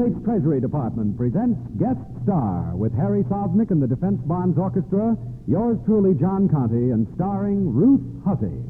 States Treasury Department presents Guest Star with Harry Sosnick and the Defense Bonds Orchestra, yours truly, John Conte, and starring Ruth Hussey.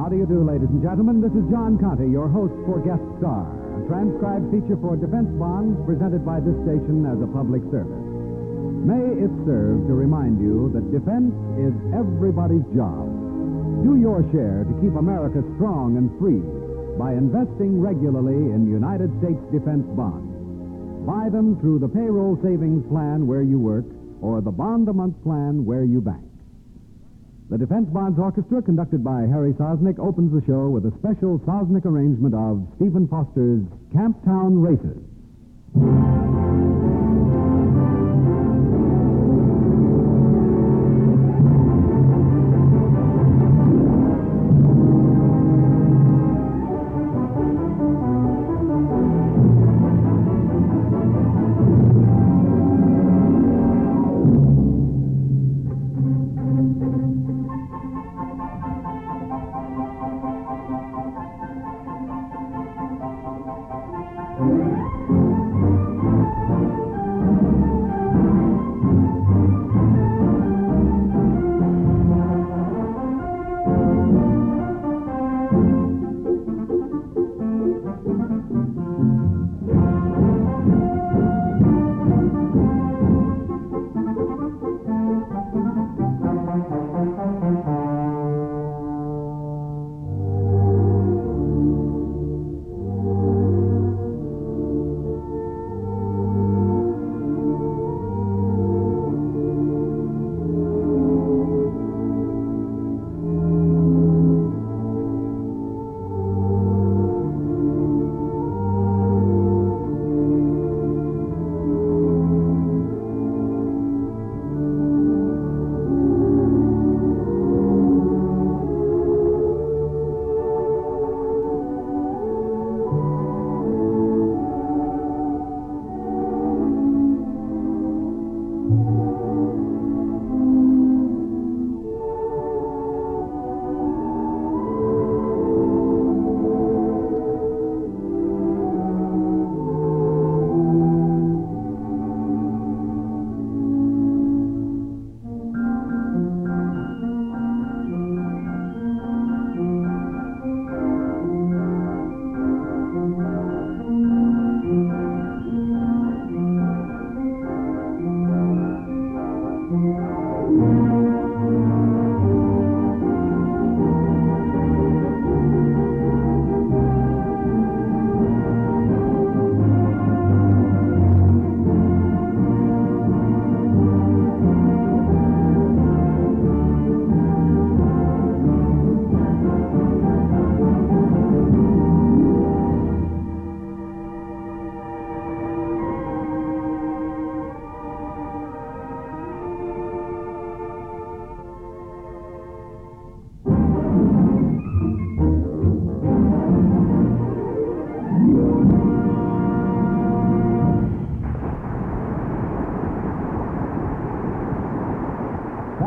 How do you do, ladies and gentlemen? This is John Conte, your host for Guest Star, a transcribed feature for Defense Bonds presented by this station as a public service. May it serve to remind you that defense is everybody's job. Do your share to keep America strong and free by investing regularly in United States defense bonds. Buy them through the payroll savings plan where you work or the bond a month plan where you bank. The Defense Bonds Orchestra, conducted by Harry Sosnick, opens the show with a special Sosnick arrangement of Stephen Foster's Camptown Races.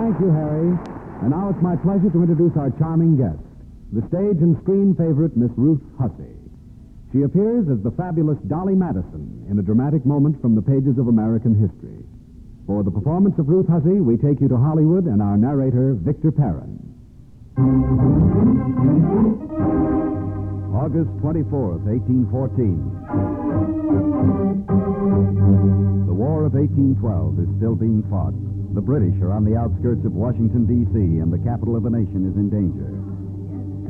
Thank you, Harry. And now it's my pleasure to introduce our charming guest, the stage and screen favorite, Miss Ruth Hussey. She appears as the fabulous Dolly Madison in a dramatic moment from the pages of American history. For the performance of Ruth Hussey, we take you to Hollywood and our narrator, Victor Perrin. August 24th, 1814. The War of 1812 is still being fought. The British are on the outskirts of Washington, D.C., and the capital of the nation is in danger.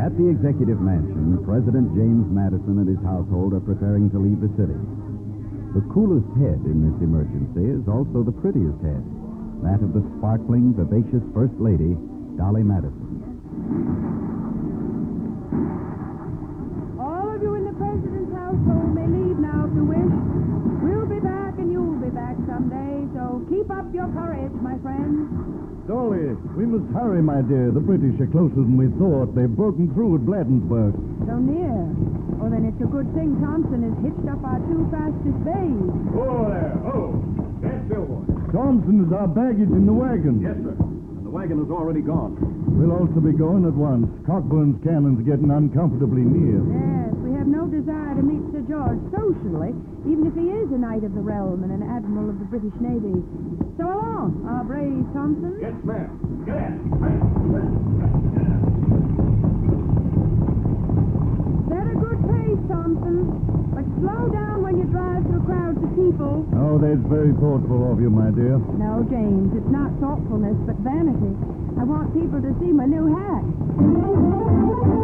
At the Executive Mansion, President James Madison and his household are preparing to leave the city. The coolest head in this emergency is also the prettiest head, that of the sparkling, vivacious First Lady, Dolly Madison. All of you in the president's household may leave now if you wish. We'll be back and you'll be back someday, so keep up your courage, my friends. Dolly, we must hurry, my dear. The British are closer than we thought. They've broken through at Bladensburg. So near. Oh, then it's a good thing Thompson has hitched up our two fastest bays. Oh, there. Oh, that's Bill, boy. Thompson is our baggage in the wagon. Yes, sir. And the wagon is already gone. We'll also be going at once. Cockburn's cannon's getting uncomfortably near. Yes, we have no desire to meet Sir George socially, even if he is a knight of the realm and an admiral of the British Navy. So along, our brave Thompson. Yes, ma'am. Get Set a good pace, Thompson. But slow down when you drive through crowds of people. Oh, that's very thoughtful of you, my dear. No, James, it's not thoughtfulness, but vanity. I want people to see my new hat.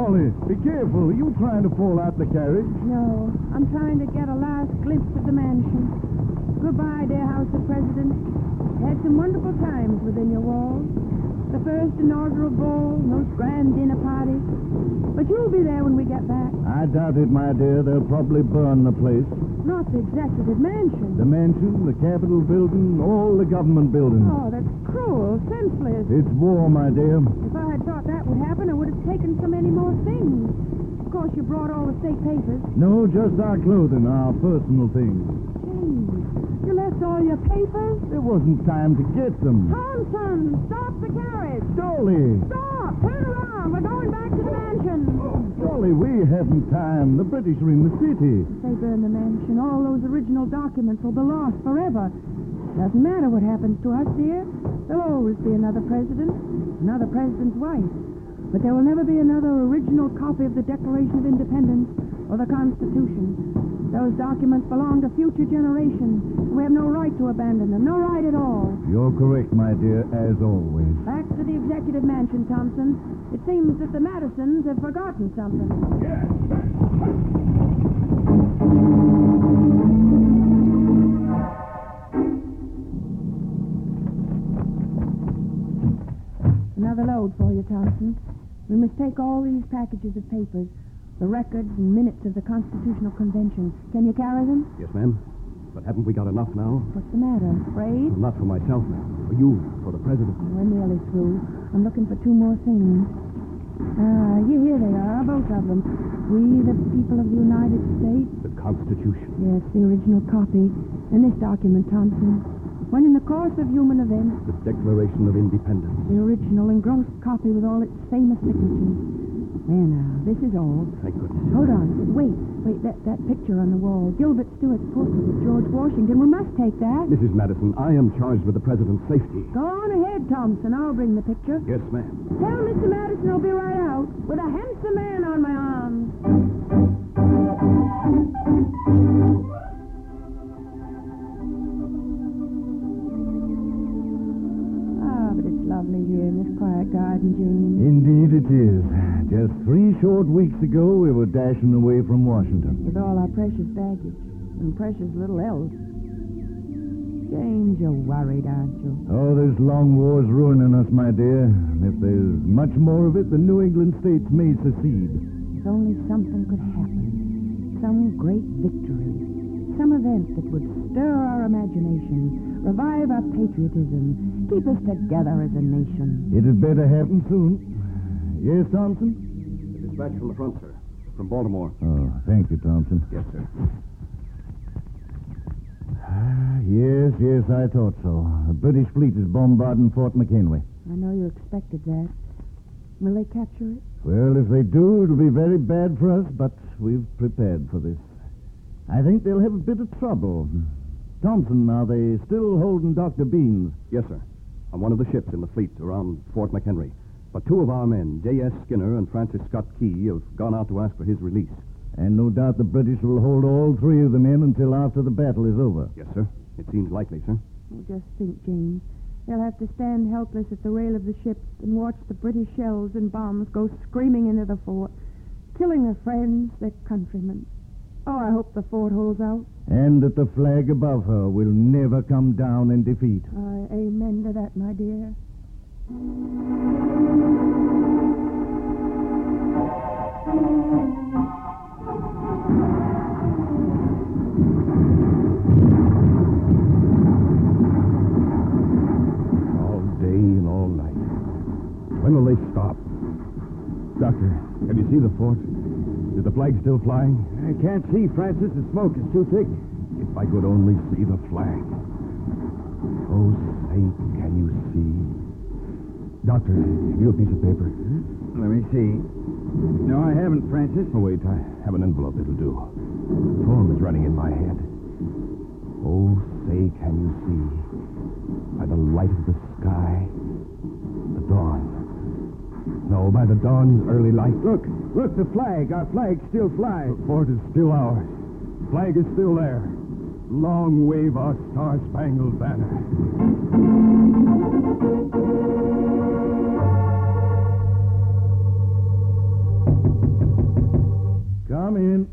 Dolly, be careful. Are you trying to fall out the carriage? No, I'm trying to get a last glimpse of the mansion. Goodbye, dear House of Presidents. Had some wonderful times within your walls. The first inaugural ball, most grand dinner party. But you'll be there when we get back. I doubt it, my dear. They'll probably burn the place. Not the executive mansion. The mansion, the Capitol building, all the government buildings. Oh, that's cruel, senseless. It's war, my dear. If I had thought that would happen, I would have taken so many more things. Of course, you brought all the state papers. No, just our clothing, our personal things. James, you left all your papers? It wasn't time to get them. Thompson, stop the carriage. Dolly! Stop! Turn around. We're going back to the mansion. Dolly, we haven't time. The British are in the city. If they burn the mansion, all those original documents will be lost forever. Doesn't matter what happens to us, dear. There'll always be another president, another president's wife. But there will never be another original copy of the Declaration of Independence or the Constitution. Those documents belong to future generations. We have no right to abandon them. No right at all. You're correct, my dear, as always. Back to the executive mansion, Thompson. It seems that the Madisons have forgotten something. Yes. Another load for you, Thompson. We must take all these packages of papers, the records and minutes of the Constitutional Convention. Can you carry them? Yes, ma'am. But haven't we got enough now? What's the matter? Afraid? Not for myself, ma'am. For you, for the president. We're nearly through. I'm looking for two more things. Ah, yeah, here they are, both of them. We, the people of the United States. The Constitution. Yes, the original copy. And this document, Thompson. When in the course of human events, The Declaration of Independence. the original engrossed copy with all its famous signatures. There now, this is all. Thank goodness. Hold on. Wait, wait, that, that picture on the wall. Gilbert Stuart's portrait of George Washington. We must take that. Mrs. Madison, I am charged with the president's safety. Go on ahead, Thompson. I'll bring the picture. Yes, ma'am. Tell Mr. Madison I'll be right out with a handsome man on my arm. Garden, James. Indeed it is. Just three short weeks ago, we were dashing away from Washington. With all our precious baggage and precious little else. James, you're worried, aren't you? Oh, this long war's ruining us, my dear. And if there's much more of it, the New England states may secede. If only something could happen. Some great victory. Some event that would stir our imagination, revive our patriotism, keep us together as a nation. It'd better happen soon. Yes, Thompson? The dispatch from the front, sir. From Baltimore. Oh, thank you, Thompson. Yes, sir. Ah, yes, yes, I thought so. The British fleet is bombarding Fort McHenry. I know you expected that. Will they capture it? Well, if they do, it'll be very bad for us, but we've prepared for this. I think they'll have a bit of trouble. Thompson, are they still holding Dr. Beanes? Yes, sir. On one of the ships in the fleet around Fort McHenry. But two of our men, J.S. Skinner and Francis Scott Key, have gone out to ask for his release. And no doubt the British will hold all three of them in until after the battle is over. Yes, sir. It seems likely, sir. Oh, just think, James. They'll have to stand helpless at the rail of the ship and watch the British shells and bombs go screaming into the fort, killing their friends, their countrymen. Oh, I hope the fort holds out. And that the flag above her will never come down in defeat. Uh, amen to that, my dear. All day and all night. When will they stop? Doctor, can you see the fort? Is the flag still flying? I can't see, Francis. The smoke is too thick. If I could only see the flag. Oh, say, can you see? Doctor, have you a piece of paper? Hmm? Let me see. No, I haven't, Francis. Oh, wait, I have an envelope. It'll do. The poem is running in my head. Oh, say, can you see? By the light of the sky. No, by the dawn's early light. Look, look, the flag. Our flag still flies. The fort is still ours. Flag is still there. Long wave our star-spangled banner. Come in.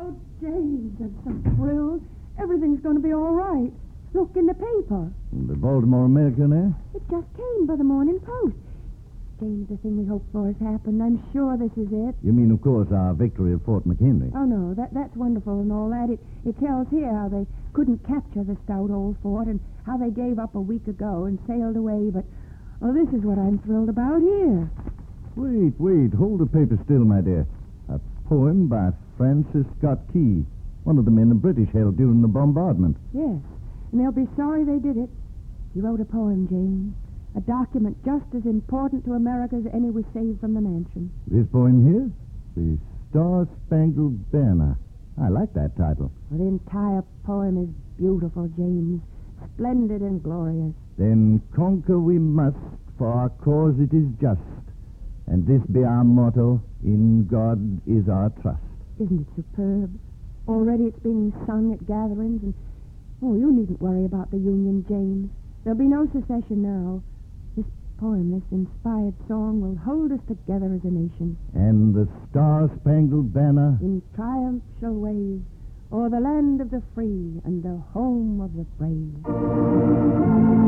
Oh, James, I'm so thrilled. Everything's going to be all right. Look in the paper. The Baltimore American, eh? It just came by the morning post. The thing we hoped for has happened. I'm sure this is it. You mean, of course, our victory at Fort McHenry. Oh, no, that, that's wonderful and all that. It, it tells here how they couldn't capture the stout old fort and how they gave up a week ago and sailed away. But, oh, this is what I'm thrilled about here. Wait, wait. Hold the paper still, my dear. A poem by Francis Scott Key, one of the men the British held during the bombardment. Yes, and they'll be sorry they did it. He wrote a poem, James. A document just as important to America as any we saved from the mansion. This poem here? The Star Spangled Banner. I like that title. Well, the entire poem is beautiful, James. Splendid and glorious. Then conquer we must, for our cause it is just. And this be our motto, in God is our trust. Isn't it superb? Already it's being sung at gatherings, and oh, you needn't worry about the Union, James. There'll be no secession now. This poem, this inspired song, will hold us together as a nation. And the Star Spangled Banner In triumph shall wave o'er the land of the free and the home of the brave.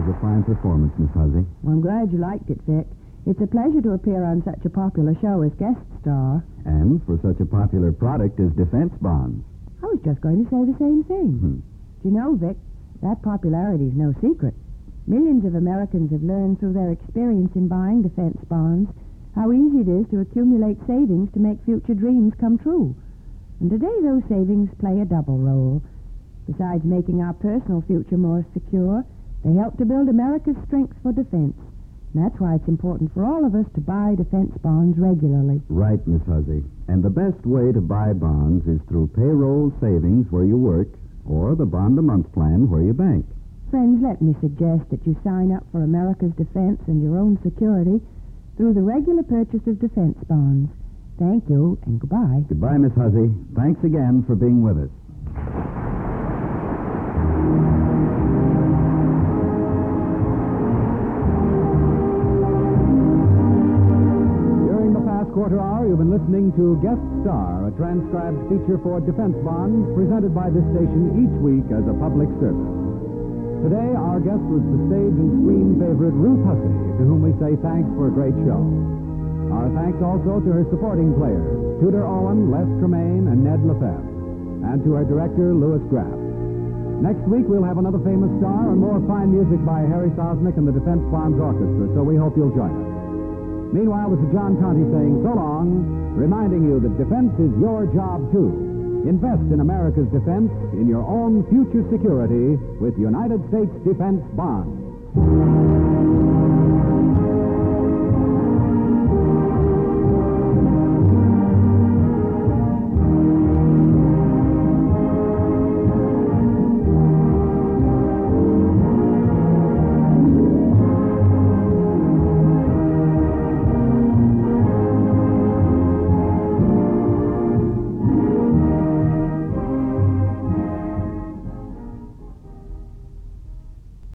Was a fine performance, Miss Hussey. Well, I'm glad you liked it, Vic. It's a pleasure to appear on such a popular show as guest star. And for such a popular product as defense bonds. I was just going to say the same thing. Hmm. Do you know, Vic, that popularity is no secret. Millions of Americans have learned through their experience in buying defense bonds how easy it is to accumulate savings to make future dreams come true. And today those savings play a double role. Besides making our personal future more secure, they help to build America's strength for defense. And that's why it's important for all of us to buy defense bonds regularly. Right, Miss Hussey. And the best way to buy bonds is through payroll savings where you work or the bond a month plan where you bank. Friends, let me suggest that you sign up for America's defense and your own security through the regular purchase of defense bonds. Thank you and goodbye. Goodbye, Miss Hussey. Thanks again for being with us. You've been listening to Guest Star, a transcribed feature for defense bonds presented by this station each week as a public service. Today, our guest was the stage and screen favorite Ruth Hussey, to whom we say thanks for a great show. Our thanks also to her supporting players, Tudor Owen, Les Tremayne, and Ned LeFevre, and to our director, Louis Graff. Next week, we'll have another famous star and more fine music by Harry Sosnick and the Defense Bonds Orchestra, so we hope you'll join us. Meanwhile, this is John Conte saying so long, reminding you that defense is your job, too. Invest in America's defense, in your own future security, with United States Defense Bonds.